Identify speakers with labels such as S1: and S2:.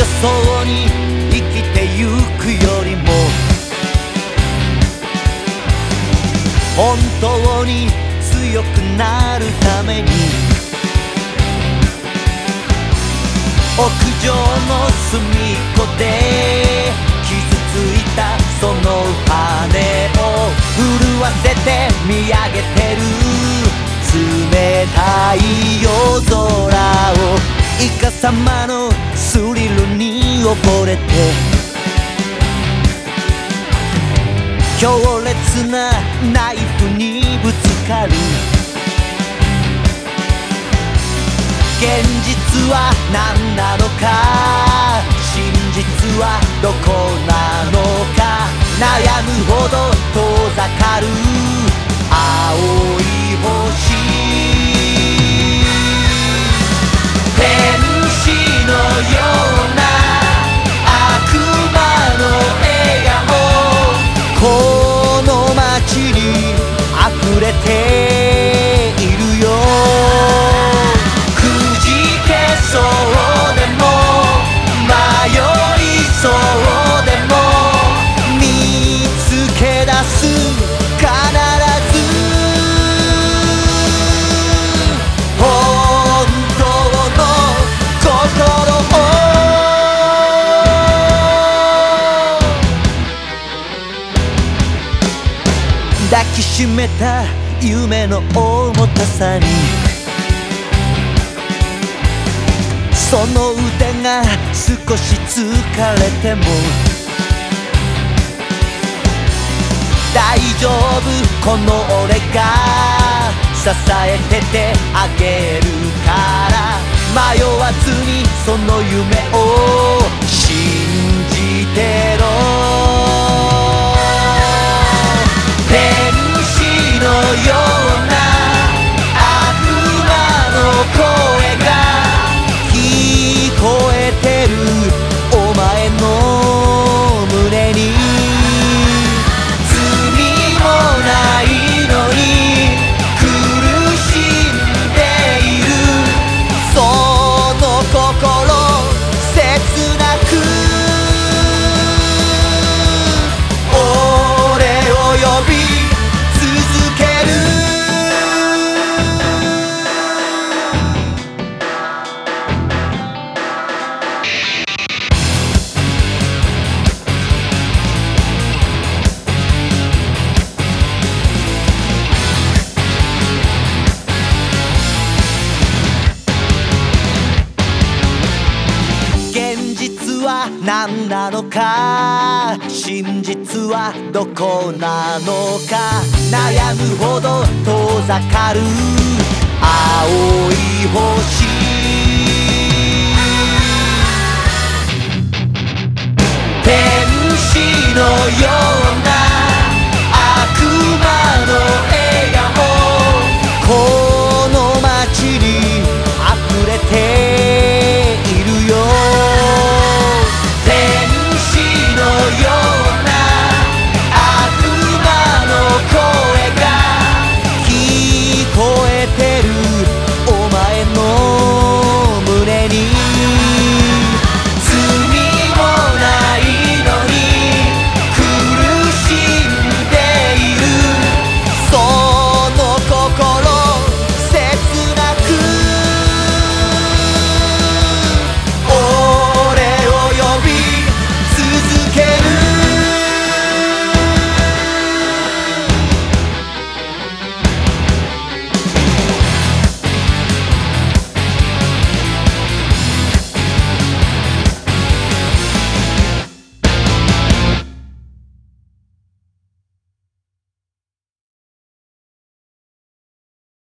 S1: 強そうに生きてゆくよりも本当に強くなるために屋上の隅っこで傷ついたその羽を震わせて見上げてる。冷たい様のスリルに溺れて。強烈なナイフにぶつかる現実は何なのか。真実はどこなのか。悩むほど遠ざかる。青い星。抱きしめた夢の重たさに。その腕が少し疲れても。大丈夫この俺が。支えててあげるから。迷わずにその夢を。何なのか？真実はどこなのか？悩むほど遠ざかる。青い星